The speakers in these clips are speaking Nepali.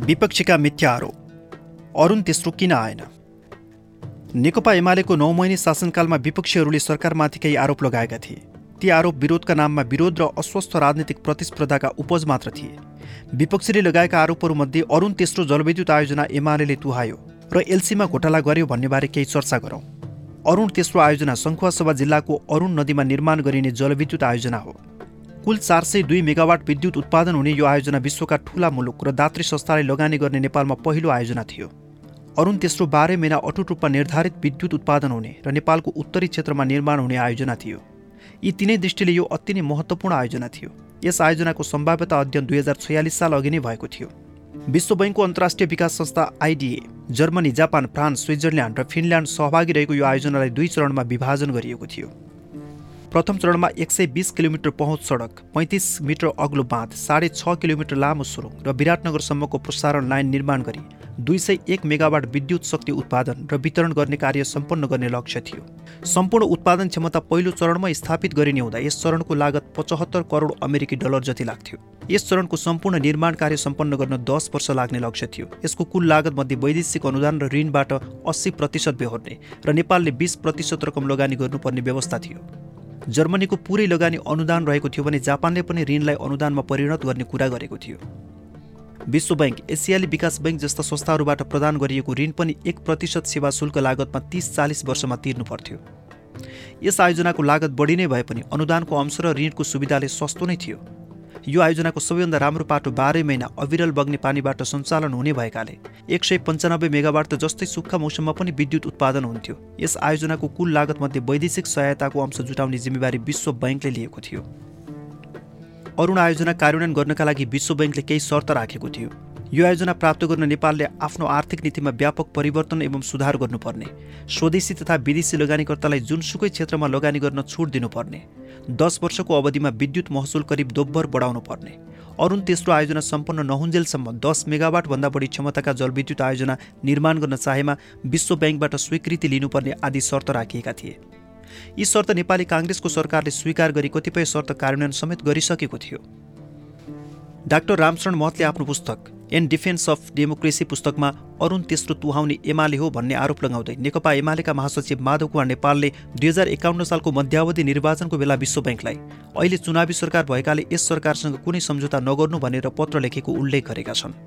विपक्षीका मिथ्या आरोप अरुण तेस्रो किन आएन नेकपा एमालेको नौ महिने शासनकालमा विपक्षीहरूले सरकारमाथि केही आरोप लगाएका थिए। ती आरोप विरोधका नाममा विरोध र अस्वस्थ राजनीतिक प्रतिस्पर्धाका उपज मात्र थिए। विपक्षीले लगाएका आरोपहरूमध्ये अरुण तेस्रो जलविद्युत आयोजना एमाले तुहायो र एलसीमा घोटाला गर्यो भन्नेबारे केही चर्चा गरौँ। अरुण तेस्रो आयोजना सङ्खुवासभा जिल्लाको अरुण नदीमा निर्माण गरिने जलविद्युत आयोजना हो। कुल चार सय दुई मेगावाट विद्युत उत्पादन हुने यो आयोजना विश्वका ठूला मुलुक र दात्री संस्थाले लगानी गर्ने नेपालमा पहिलो आयोजना थियो। अरुण तेस्रो बाह्रै महिना अटुट रूपमा निर्धारित विद्युत उत्पादन हुने र नेपालको उत्तरी क्षेत्रमा निर्माण हुने आयोजना थियो। यी तिनै दृष्टिले यो अति नै महत्त्वपूर्ण आयोजना थियो। यस आयोजनाको सम्भाव्यता अध्ययन दुई हजार छयालिस साल अघि नै भएको थियो। विश्व बैङ्कको अन्तर्राष्ट्रिय विकास संस्था IDA Germany Japan France Switzerland र फिनल्यान्ड सहभागी रहेको यो आयोजनालाई दुई चरणमा विभाजन गरिएको थियो। प्रथम चरणमा एक सय बिस किलोमिटर पहुँच सडक पैँतिस मिटर अग्लो बाँध साढे छ किलोमिटर लामो सुरुङ र विराटनगरसम्मको प्रसारण लाइन निर्माण गरी दुई सय एक मेगावाट विद्युत शक्ति उत्पादन र वितरण गर्ने कार्य सम्पन्न गर्ने लक्ष्य थियो। सम्पूर्ण उत्पादन क्षमता पहिलो चरणमा स्थापित गरिने हुँदा यस चरणको लागत पचहत्तर करोड अमेरिकी डलर जति लाग्थ्यो। यस चरणको सम्पूर्ण निर्माण कार्य सम्पन्न गर्न दस वर्ष लाग्ने लक्ष्य थियो। यसको कुल लागत मध्ये वैदेशिक अनुदान र ऋणबाट अस्सी प्रतिशत बेहोर्ने र नेपालले बिस प्रतिशत रकम लगानी गर्नुपर्ने व्यवस्था थियो। जर्मनीको पुरै लगानी अनुदान रहेको थियो भने जापानले पनि ऋणलाई अनुदानमा परिणत गर्ने कुरा गरेको थियो। विश्व ब्याङ्क एसियाली विकास बैङ्क जस्ता संस्थाहरूबाट प्रदान गरिएको ऋण पनि एक प्रतिशत सेवा शुल्क लागतमा तिस चालिस वर्षमा तिर्नु पर्थ्यो। यस आयोजनाको लागत बढी नै भए पनि अनुदानको अंश र ऋणको सुविधाले सस्तो नै थियो। यो आयोजनाको सबैभन्दा राम्रो पाटो बाह्रै महिना अविरल बग्ने पानीबाट सञ्चालन हुने भएकाले एक सय पन्चानब्बे मेगावाट त जस्तै सुक्खा मौसममा पनि विद्युत उत्पादन हुन्थ्यो। यस आयोजनाको कुल लागतमध्ये वैदेशिक सहायताको अंश जुटाउने जिम्मेवारी विश्व बैङ्कले लिएको थियो। अरुण आयोजना कार्यान्वयन गर्नका लागि विश्व बैङ्कले केही शर्त राखेको थियो। यो आयोजना प्राप्त गर्न नेपालले आफ्नो आर्थिक नीतिमा व्यापक परिवर्तन एवं सुधार गर्नुपर्ने। स्वदेशी तथा विदेशी लगानीकर्तालाई जुनसुकै क्षेत्रमा लगानी गर्न छुट दिनुपर्ने। दस वर्षको अवधिमा विद्युत महसुल करिब दोब्बर बढाउनु पर्ने। अरुण तेस्रो आयोजना सम्पन्न नहुन्जेलसम्म दस मेगावाटभन्दा बढी क्षमताका जलविद्युत आयोजना निर्माण गर्न चाहेमा विश्व ब्याङ्कबाट स्वीकृति लिनुपर्ने आदि शर्त राखिएका थिए। यी शर्त नेपाली काङ्ग्रेसको सरकारले स्वीकार गरी कतिपय शर्त कार्यान्वयन समेत गरिसकेको थियो। डाक्टर रामशरण महतले आफ्नो पुस्तक एन डिफेन्स अफ डेमोक्रेसी पुस्तकमा अरुण तेस्रो तुहाउने एमाले हो भन्ने आरोप लगाउँदै नेकपा एमालेका महासचिव माधव कुमार नेपालले दुई हजार एकाउन्न सालको मध्यावधि निर्वाचनको बेला विश्व ब्याङ्कलाई अहिले चुनावी सरकार भएकाले यस सरकारसँग कुनै सम्झौता नगर्नु भनेर पत्र लेखेको उल्लेख गरेका छन्।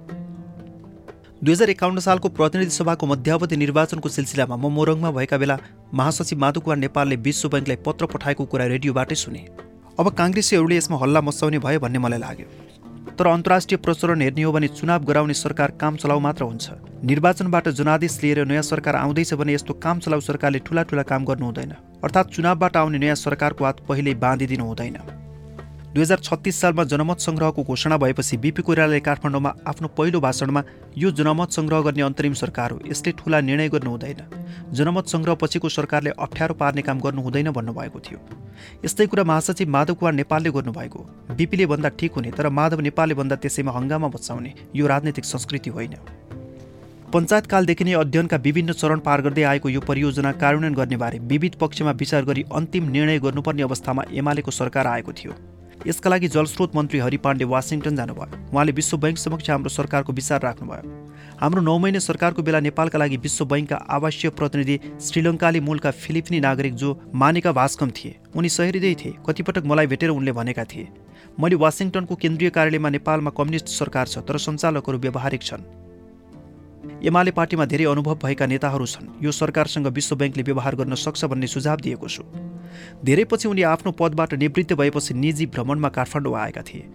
दुई हजार एकाउन्न सालको प्रतिनिधि सभाको मध्यावधि निर्वाचनको सिलसिलामा म मोरङमा भएका बेला महासचिव माधव कुमार नेपालले विश्व ब्याङ्कलाई पत्र पठाएको कुरा रेडियोबाटै सुने। अब काङ्ग्रेसीहरूले यसमा हल्ला मचाउने भयो भन्ने मलाई लाग्यो। तर अन्तर्राष्ट्रिय प्रचलन हेर्ने हो भने चुनाव गराउने सरकार काम चलाउ मात्र हुन्छ। निर्वाचनबाट जनादेश लिएर नयाँ सरकार आउँदैछ भने यस्तो काम चलाउ सरकारले ठुला ठुला काम गर्नु हुँदैन। अर्थात् चुनावबाट आउने नयाँ सरकारको हात पहिल्यै बाँधिदिनु हुँदैन। दुई हजार छत्तिस सालमा जनमत सङ्ग्रहको घोषणा भएपछि बिपी कोइरालाले काठमाडौँमा आफ्नो पहिलो भाषणमा यो जनमत सङ्ग्रह गर्ने अन्तरिम सरकार हो। यसले ठुला निर्णय गर्नु हुँदैन। जनमत सङ्ग्रह पछिको सरकारले अप्ठ्यारो पार्ने काम गर्नु हुँदैन भन्नुभएको थियो। यस्तै कुरा महासचिव माधव कुमार नेपालले गर्नुभएको बिपीले भन्दा ठिक हुने तर माधव नेपालले भन्दा त्यसैमा हङ्गामा बचाउने यो राजनैतिक संस्कृति होइन। पञ्चायतकालदेखि नै अध्ययनका विभिन्न चरण पार गर्दै आएको यो परियोजना कार्यान्वयन गर्नेबारे विविध पक्षमा विचार गरी अन्तिम निर्णय गर्नुपर्ने अवस्थामा एमालेको सरकार आएको थियो। यसका लागि जलस्रोत मन्त्री हरि पाण्डे वासिङटन जानुभयो। उहाँले विश्व बैङ्क समक्ष हाम्रो सरकारको विचार राख्नुभयो। हाम्रो नौ महिने सरकारको बेला नेपालका लागि विश्व बैङ्कका आवासीय प्रतिनिधि श्रीलङ्काली मूलका फिलिपिनी नागरिक जो मानेका भास्कम थिए उनी सहृदय थिए कतिपटक मलाई भेटेर उनले भनेका थिए मैले वासिङटनको केन्द्रीय कार्यालयमा नेपालमा कम्युनिस्ट सरकार छ तर सञ्चालकहरू व्यावहारिक छन्। एमाले पार्टीमा धेरै अनुभव भएका नेताहरू छन्। यो सरकारसँग विश्व ब्याङ्कले व्यवहार गर्न सक्छ भन्ने सुझाव दिएको छु। धेरै पछि उनी आफ्नो पदबाट निवृत्त भएपछि निजी भ्रमणमा काठमाडौँ आएका थिए।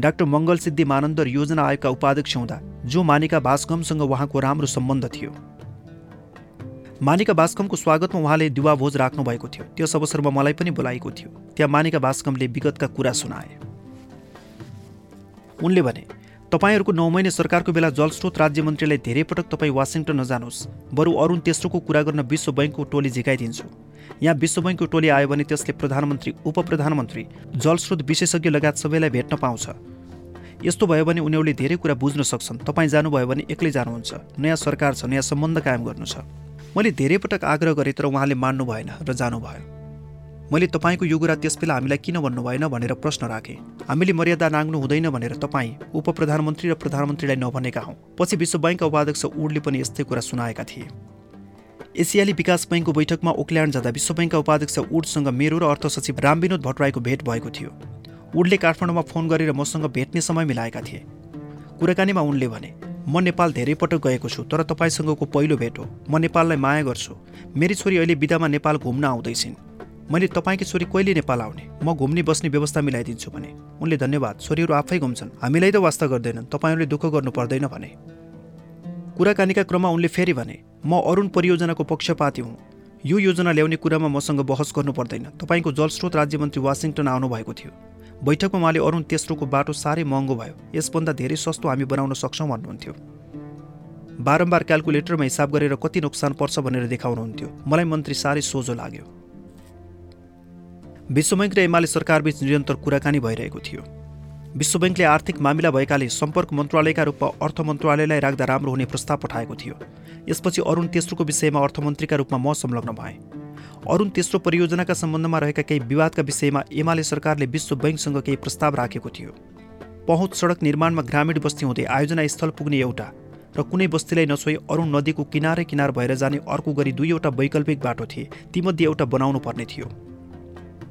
डाक्टर मङ्गल सिद्धि मानन्दर योजना आयोगका उपाध्यक्ष हुँदा जो मानिका बासगमसँग उहाँको राम्रो सम्बन्ध थियो। मानिका बास्कमको स्वागतमा उहाँले राख्नु भएको थियो। त्यस अवसरमा मलाई पनि बोलाएको थियो। त्यहाँ मानिका बास्कमले विगतका कुरा सुनाए। उनले भने तपाईँहरूको नौ महिने सरकारको बेला जलस्रोत राज्य मन्त्रीलाई धेरै पटक तपाईँ वासिङटन नजानुहोस्। बरु अरुण तेस्रोको कुरा गर्न विश्व बैङ्कको टोली झिकाइदिन्छु। यहाँ विश्व बैङ्कको टोली आयो भने त्यसले प्रधानमन्त्री उप प्रधानमन्त्री जलस्रोत विशेषज्ञ लगायत सबैलाई भेट्न पाउँछ। यस्तो भयो भने उनीहरूले धेरै कुरा बुझ्न सक्छन्। तपाईँ जानुभयो भने एक्लै जानुहुन्छ। नयाँ सरकार छ नयाँ सम्बन्ध कायम गर्नु छ। मैले धेरै पटक आग्रह गरेँ तर उहाँले मान्नु भएन र जानुभयो। मैले तपाईँको यो कुरा त्यसबेला हामीलाई किन भन्नु भएन भनेर प्रश्न राखेँ। हामीले मर्यादा नाग्नु हुँदैन भनेर तपाईँ उप प्रधानमन्त्री र प्रधानमन्त्रीलाई नभनेका हौँ। पछि विश्व ब्याङ्कका उपाध्यक्ष उडले पनि यस्तै कुरा सुनाएका थिए। एसियाली विकास बैङ्कको बैठकमा ओकल्यान्ड जाँदा विश्व ब्याङ्कका उपाध्यक्ष उडसँग मेरो र अर्थ सचिव रामविनोद भट्टराईको भेट भएको थियो। उडले काठमाडौँमा फोन गरेर मसँग भेट्ने समय मिलाएका थिए। कुराकानीमा उनले भने म नेपाल धेरै पटक गएको छु तर तपाईँसँगको पहिलो भेट हो। म नेपाललाई माया गर्छु। मेरी छोरी अहिले बिदामा नेपाल घुम्न आउँदैछिन्। मैले तपाईँकी छोरी कहिले नेपाल आउने म घुम्ने बस्ने व्यवस्था मिलाइदिन्छु भने। उनले धन्यवाद। छोरीहरू आफै घुम्छन्। हामीलाई त वास्ता गर्दैनन्। तपाईँहरूले दुःख गर्नु पर्दैन भने। कुराकानीका क्रममा उनले फेरि भने म अरुण परियोजनाको पक्षपाती हुँ। यो योजना ल्याउने कुरामा मसँग बहस गर्नु पर्दैन। तपाईँको जलस्रोत राज्यमन्त्री वासिङटन आउनुभएको थियो। बैठकमा उहाँले अरुण तेस्रोको बाटो साह्रै महँगो भयो। यसभन्दा धेरै सस्तो हामी बनाउन सक्छौँ भन्नुहुन्थ्यो। बारम्बार क्यालकुलेटरमा हिसाब गरेर कति नोक्सान पर्छ भनेर देखाउनुहुन्थ्यो। मलाई मन्त्री साह्रै सोझो लाग्यो। विश्व ब्याङ्क र एमाले सरकारबीच निरन्तर कुराकानी भइरहेको थियो। विश्व ब्याङ्कले आर्थिक मामिला भएकाले सम्पर्क मन्त्रालयका रूपमा अर्थ मन्त्रालयलाई राख्दा राम्रो हुने प्रस्ताव पठाएको थियो। यसपछि अरुण तेस्रोको विषयमा अर्थमन्त्रीका रूपमा म संलग्न भएँ। अरुण तेस्रो परियोजनाका सम्बन्धमा रहेका केही विवादका विषयमा एमाले सरकारले विश्व ब्याङ्कसँग केही प्रस्ताव राखेको थियो। पहुँच सडक निर्माणमा ग्रामीण बस्ती हुँदै आयोजना स्थल पुग्ने एउटा र कुनै बस्तीलाई नछोई अरुण नदीको किनारै किनार भएर जाने अर्को गरी दुईवटा वैकल्पिक बाटो थिए तीमध्ये एउटा बनाउनु पर्ने थियो।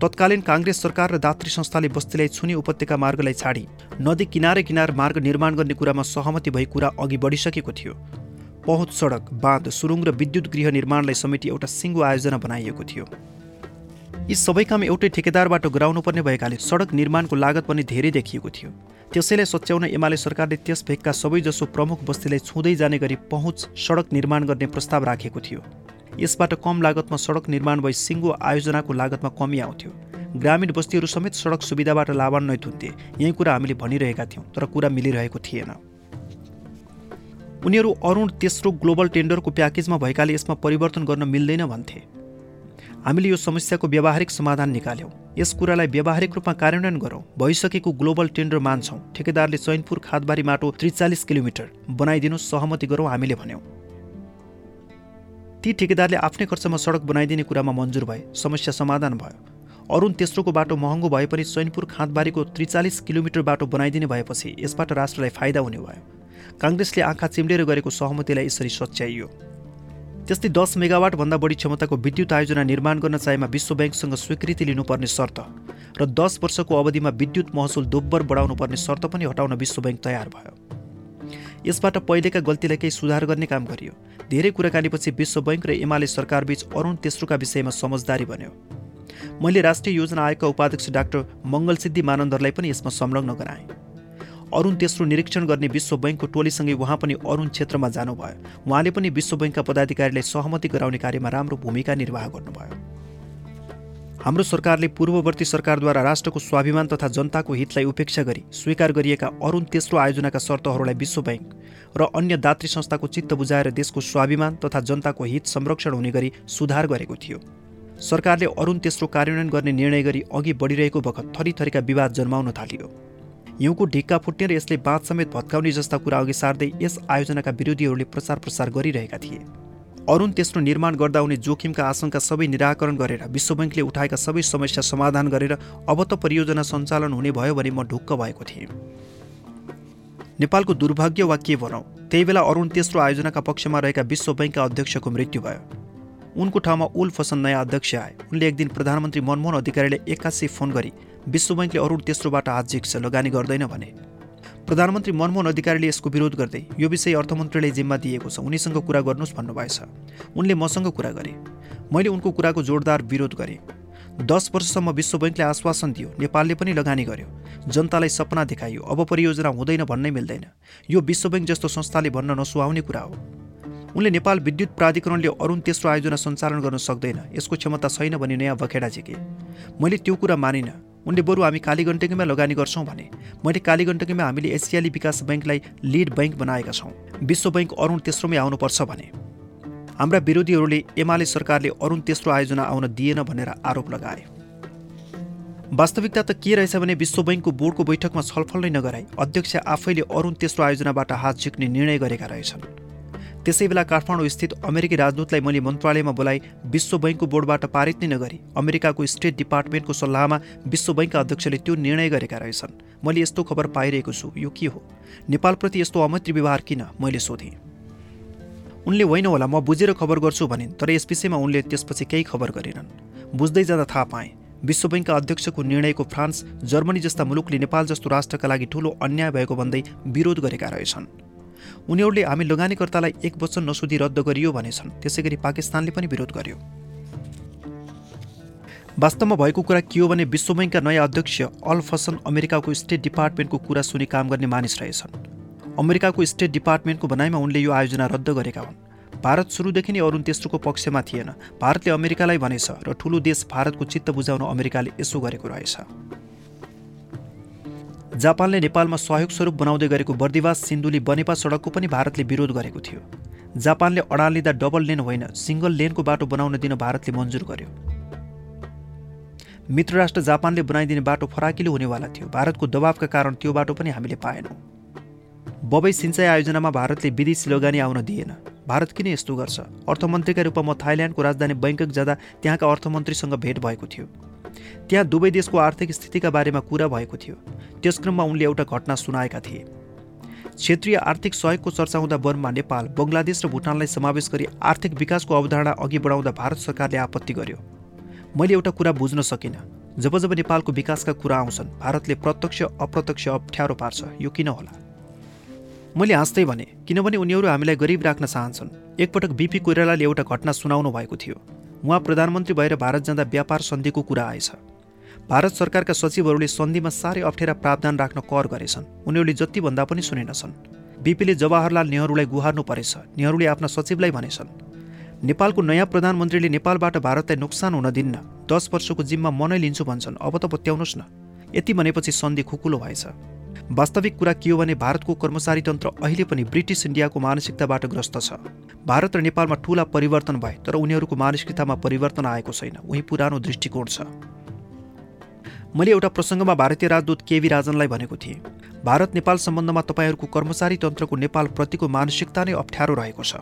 तत्कालीन काङ्ग्रेस सरकार र दात्री संस्थाले बस्तीलाई छुने उपत्यका मार्गलाई छाडी नदी किनारे किनार मार्ग निर्माण गर्ने कुरामा सहमति भई कुरा अघि बढिसकेको थियो। पहुँच सडक बाँध सुरुङ र विद्युत गृह निर्माणलाई समेटी एउटा सिङ्गो आयोजना बनाइएको थियो। यी सबै काम एउटै ठेकेदारबाट गराउनुपर्ने भएकाले सडक निर्माणको लागत पनि धेरै देखिएको थियो। त्यसैलाई सच्याउन एमाले सरकारले त्यस भेगका सबैजसो प्रमुख बस्तीलाई छुँदै जाने गरी पहुँच सडक निर्माण गर्ने प्रस्ताव राखेको थियो। यसबाट कम लागतमा सडक निर्माण भई सिङ्गो आयोजनाको लागतमा कमी आउँथ्यो। ग्रामीण बस्तीहरू समेत सडक सुविधाबाट लाभान्वित हुन्थे। यही कुरा हामीले भनिरहेका थियौँ तर कुरा मिलिरहेको थिएन। उनीहरू अरुण तेस्रो ग्लोबल टेन्डरको प्याकेजमा भएकाले यसमा परिवर्तन गर्न मिल्दैन भन्थे। हामीले यो समस्याको व्यावहारिक समाधान निकाल्यौँ। यस कुरालाई व्यावहारिक रूपमा कार्यान्वयन गरौँ। भइसकेको ग्लोबल टेन्डर मान्छौँ। ठेकेदारले चैनपुर खादबारी माटो त्रिचालिस किलोमिटर बनाइदिनु सहमति गरौँ हामीले भन्यौँ। ती ठेकेदारले आफ्नै खर्चमा सडक बनाइदिने कुरामा मन्जुर भए समस्या समाधान भयो। अरुण तेस्रोको बाटो महँगो भए पनि चैनपुर खाँदबारीको त्रिचालिस किलोमिटर बाटो बनाइदिने भएपछि यसबाट राष्ट्रलाई फाइदा हुने भयो। काङ्ग्रेसले आँखा चिम्लेर गरेको सहमतिलाई यसरी सच्याइयो। त्यस्तै दस मेगावाटभन्दा बढी क्षमताको विद्युत आयोजना निर्माण गर्न चाहेमा विश्व ब्याङ्कसँग स्वीकृति लिनुपर्ने शर्त र दस वर्षको अवधिमा विद्युत महसुल दोब्बर बढाउनुपर्ने शर्त पनि हटाउन विश्व ब्याङ्क तयार भयो। यसबाट पहिलेका गल्तीलाई केही सुधार गर्ने काम गरियो। धेरै कुराकानीपछि विश्व बैङ्क र एमाले सरकारबीच अरुण तेस्रोका विषयमा समझदारी बन्यो। मैले राष्ट्रिय योजना आयोगका उपाध्यक्ष डाक्टर मङ्गलसिद्धि मानन्दरलाई पनि यसमा संलग्न गराएँ। अरुण तेस्रो निरीक्षण गर्ने विश्व बैङ्कको टोलीसँगै उहाँ पनि अरुण क्षेत्रमा जानुभयो। उहाँले पनि विश्व बैङ्कका पदाधिकारीलाई सहमति गराउने कार्यमा राम्रो भूमिका निर्वाह गर्नुभयो। हाम्रो सरकारले पूर्ववर्ती सरकारद्वारा राष्ट्रको स्वाभिमान तथा जनताको हितलाई उपेक्षा गरी स्वीकार गरिएका अरुण तेस्रो आयोजनाका शर्तहरूलाई विश्व ब्याङ्क र अन्य दात्री संस्थाको चित्त बुझाएर देशको स्वाभिमान तथा जनताको हित संरक्षण हुने गरी सुधार गरेको थियो। सरकारले अरुण तेस्रो कार्यान्वयन गर्ने निर्णय गरी अघि बढिरहेको बखत थरीथरीका विवाद जन्माउन थालियो। हिउँको ढिक्का फुट्ने र यसले बाँध समेत भत्काउने जस्ता कुरा अघि सार्दै यस आयोजनाका विरोधीहरूले प्रचार प्रसार गरिरहेका थिए। अरुण तेस्रो निर्माण गर्दा हुने जोखिमका आशंका सबै निराकरण गरेर विश्व ब्याङ्कले उठाएका सबै समस्या समाधान गरेर अब त परियोजना सञ्चालन हुने भयो भने म ढुक्क भएको थिएँ। नेपालको दुर्भाग्य वा के भनौँ त्यही बेला अरुण तेस्रो आयोजनाका पक्षमा रहेका विश्व ब्याङ्कका अध्यक्षको मृत्यु भयो। उनको ठाउँमा उल फसन नयाँ अध्यक्ष आए। उनले एक दिन प्रधानमन्त्री मनमोहन अधिकारीले एक्कासी फोन गरी विश्व ब्याङ्कले अरुण तेस्रोबाट हात झिक्छ लगानी गर्दैन भने। प्रधानमन्त्री मनमोहन अधिकारीले यसको विरोध गर्दै यो विषय अर्थमन्त्रीले जिम्मा दिएको छ। उनीसँग कुरा गर्नुहोस् भन्नुभएछ। उनले मसँग कुरा गरे। मैले उनको कुराको जोरदार विरोध गरेँ। दस वर्षसम्म विश्व बैङ्कले आश्वासन दियो। नेपालले पनि लगानी गर्यो। जनतालाई सपना देखाइयो अब परियोजना हुँदैन भन्नै मिल्दैन। यो विश्व बैङ्क जस्तो संस्थाले भन्न नसुहाउने कुरा हो। उनले नेपाल विद्युत प्राधिकरणले अरुण तेस्रो आयोजना सञ्चालन गर्न सक्दैन। यसको क्षमता छैन भने नयाँ बखेडा झिके। मैले त्यो कुरा मानिनँ। उनले बरु हामी कालीगण्डकीमा लगानी गर्छौँ भने मैले कालीगण्डकीमा हामीले एसियाली विकास बैङ्कलाई लिड बैङ्क बनाएका छौँ। विश्व बैङ्क अरुण तेस्रोमै आउनुपर्छ भने। हाम्रा विरोधीहरूले एमाले सरकारले अरुण तेस्रो आयोजना आउन दिएन भनेर आरोप लगाए। वास्तविकता त के रहेछ भने विश्व बैङ्कको बोर्डको बैठकमा छलफल नै नगराई अध्यक्ष आफैले अरुण तेस्रो आयोजनाबाट हात झिक्ने निर्णय गरेका रहेछन्। त्यसै बेला काठमाडौँ स्थित अमेरिकी राजदूतलाई मैले मन्त्रालयमा बोलाइ विश्व बैङ्कको बोर्डबाट पारित नै नगरी अमेरिकाको स्टेट डिपार्टमेन्टको सल्लाहमा विश्व बैङ्कका अध्यक्षले त्यो निर्णय गरेका रहेछन्। मैले यस्तो खबर पाइरहेको छु। यो के हो? नेपालप्रति यस्तो अमैत्री व्यवहार किन? मैले सोधेँ। उनले होइन होला म बुझेर खबर गर्छु भनिन् तर यस विषयमा उनले त्यसपछि केही खबर गरेनन्। बुझ्दै जाँदा थाहा पाएँ विश्व बैङ्कका अध्यक्षको निर्णयको फ्रान्स जर्मनी जस्ता मुलुकले नेपाल जस्तो राष्ट्रका लागि ठूलो अन्याय भएको भन्दै विरोध गरेका रहेछन्। उनीहरूले हामी लगानीकर्तालाई एक वचन नसोधी रद्द गरियो भनेछन्। त्यसै गरी पाकिस्तानले पनि विरोध गर्यो। वास्तवमा भएको कुरा के हो भने विश्व बैङ्कका नयाँ अध्यक्ष अल फसन अमेरिकाको स्टेट डिपार्टमेन्टको कुरा सुनि काम गर्ने मानिस रहेछन्। अमेरिकाको स्टेट डिपार्टमेन्टको भनाइमा उनले यो आयोजना रद्द गरेका हुन्। भारत सुरुदेखि नै अरुण तेस्रोको पक्षमा थिएन। भारतले अमेरिकालाई भनेछ र ठुलो देश भारतको चित्त बुझाउन अमेरिकाले यसो गरेको रहेछ। जापानले नेपालमा सहयोग स्वरूप बनाउँदै गरेको बर्दिवास सिन्धुली बनेपा सडकको पनि भारतले विरोध गरेको थियो। जापानले अडान लिँदा डबल लेन होइन सिङ्गल लेनको बाटो बनाउन दिन भारतले मन्जुर गर्यो। मित्र राष्ट्र जापानले बनाइदिने बाटो फराकिलो हुनेवाला थियो। भारतको दबावका कारण त्यो बाटो पनि हामीले पाएनौँ। बबई सिंचाइ आयोजनामा भारतले विदेशी लगानी आउन दिएन। भारत किन यस्तो गर्छ? अर्थमन्त्रीका रूपमा म थाइल्यान्डको राजधानी बैङ्कक जाँदा त्यहाँका अर्थमन्त्रीसँग भेट भएको थियो। त्यहाँ दुवै देशको आर्थिक स्थितिका बारेमा कुरा भएको थियो। त्यस क्रममा उनले एउटा घटना सुनाएका थिए। क्षेत्रीय आर्थिक सहयोगको चर्चा हुँदा वनमा नेपाल बङ्गलादेश र भुटानलाई समावेश गरी आर्थिक विकासको अवधारणा अघि बढाउँदा भारत सरकारले आपत्ति गर्यो। मैले एउटा कुरा बुझ्न सकिनँ। जब जब नेपालको विकासका कुरा आउँछन् भारतले प्रत्यक्ष अप्रत्यक्ष अप्ठ्यारो पार्छ। यो किन होला? मैले हाँस्दै भने किनभने उनीहरू हामीलाई गरिब राख्न चाहन्छन्। एकपटक बिपी कोइरालाले एउटा घटना सुनाउनु भएको थियो। उहाँ प्रधानमन्त्री भएर भारत जाँदा व्यापार सन्धिको कुरा आएछ। भारत सरकारका सचिवहरूले सन्धिमा साह्रै अप्ठ्यारा प्रावधान राख्न कर गरेछन्। उनीहरूले जति भन्दा पनि सुनेनछन्। बिपीले जवाहरलाल नेहरूले गुहार्नु परेछ। नेहरूले आफ्ना सचिवलाई भनेछन् नेपालको नयाँ प्रधानमन्त्रीले नेपालबाट भारतलाई नोक्सान हुन दिन्न। दस वर्षको जिम्मा मनै लिन्छु भन्छन्। अब त बत्याउनुहोस् न यति भनेपछि सन्धि खुकुलो भएछ। वास्तविक कुरा के हो भने भारतको कर्मचारी तन्त्र अहिले पनि ब्रिटिस इन्डियाको मानसिकताबाट ग्रस्त छ। भारत र नेपालमा ठूला परिवर्तन भए तर उनीहरूको मानसिकतामा परिवर्तन आएको छैन। उही पुरानो दृष्टिकोण छ। मैले एउटा प्रसङ्गमा भारतीय राजदूत केवी राजनलाई भनेको थिएँ भारत नेपाल सम्बन्धमा तपाईँहरूको कर्मचारी तन्त्रको नेपालप्रतिको मानसिकता नै अप्ठ्यारो रहेको छ।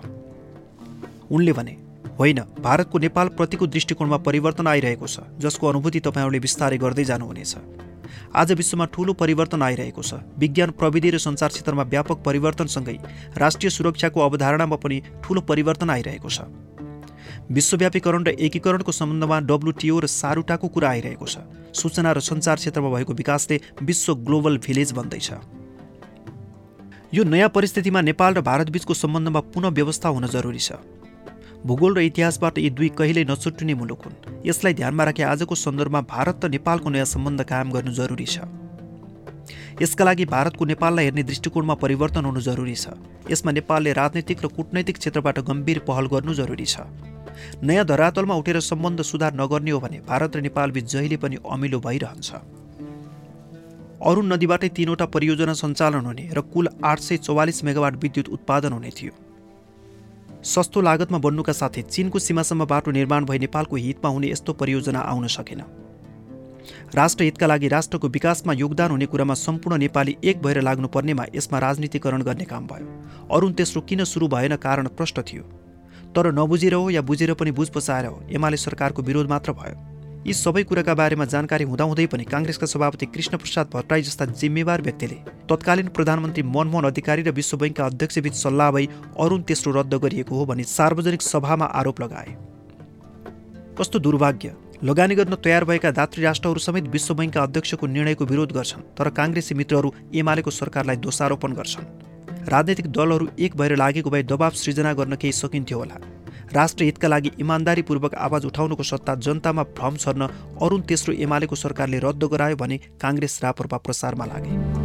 उनले भने होइन भारतको नेपालप्रतिको दृष्टिकोणमा परिवर्तन आइरहेको छ जसको अनुभूति तपाईँहरूले बिस्तारै गर्दै जानुहुनेछ। आज विश्वमा ठूलो परिवर्तन आइरहेको छ। विज्ञान प्रविधि र सञ्चार क्षेत्रमा व्यापक परिवर्तनसँगै राष्ट्रिय सुरक्षाको अवधारणामा पनि ठूलो परिवर्तन आइरहेको छ। विश्वव्यापीकरण र एकीकरणको सम्बन्धमा डब्लुटिओ र सारुटाको कुरा आइरहेको छ। सूचना र सञ्चार क्षेत्रमा भएको विकासले विश्व ग्लोबल भिलेज बन्दैछ। यो नयाँ परिस्थितिमा नेपाल र भारतबीचको सम्बन्धमा पुनः व्यवस्था हुन जरुरी छ। भूगोल र इतिहासबाट यी दुई कहिल्यै नछुट्टिने मुलुक हुन्। यसलाई ध्यानमा राखे आजको सन्दर्भमा भारत र नेपालको नयाँ सम्बन्ध कायम गर्नु जरुरी छ। यसका लागि भारतको नेपाललाई हेर्ने दृष्टिकोणमा परिवर्तन हुनु जरुरी छ। यसमा नेपालले राजनैतिक र कूटनैतिक क्षेत्रबाट गम्भीर पहल गर्नु जरुरी छ। नयाँ धरातलमा उठेर सम्बन्ध सुधार नगर्ने हो भने भारत र नेपालबीच जहिले पनि अमिलो भइरहन्छ। अरुण नदीबाटै तीनवटा परियोजना सञ्चालन हुने र कुल आठ सय चौवालिस मेगावाट विद्युत उत्पादन हुने थियो। सस्तो लागतमा बन्नुका साथै चिनको सीमासम्म बाटो निर्माण भई नेपालको हितमा हुने यस्तो परियोजना आउन सकेन। राष्ट्रहितका लागि राष्ट्रको विकासमा योगदान हुने कुरामा सम्पूर्ण नेपाली एक भएर लाग्नुपर्नेमा यसमा राजनीतिकरण गर्ने काम भयो। अरुण तेस्रो किन सुरु भएन कारण प्रष्ट थियो। तर नबुझेर हो या बुझेर पनि बुझ पचाएर हो एमाले सरकारको विरोध मात्र भयो। यी सबै कुराका बारेमा जानकारी हुँदाहुँदै पनि काङ्ग्रेसका सभापति कृष्णप्रसाद भट्टराई जस्ता जिम्मेवार व्यक्तिले तत्कालीन प्रधानमन्त्री मनमोहन अधिकारी र विश्व बैङ्कका अध्यक्षबीच सल्लाह भई अरुण तेस्रो रद्द गरिएको हो भनी सार्वजनिक सभामा आरोप लगाए। कस्तो दुर्भाग्य। लगानी गर्न तयार भएका दात्री राष्ट्रहरू समेत विश्व बैङ्कका अध्यक्षको निर्णयको विरोध गर्छन् तर काङ्ग्रेसी मित्रहरू एमालेको सरकारलाई दोषारोपण गर्छन्। राजनैतिक दलहरू एक भएर लागेको भए दबाव सृजना गर्न केही सकिन्थ्यो होला। राष्ट्रहितका लागि इमान्दारीपूर्वक आवाज उठाउनुको सत्ता जनतामा भ्रम छर्न अरुण तेस्रो एमालेको सरकारले रद्द गरायो भने काङ्ग्रेस रापरपा प्रसारमा लागे।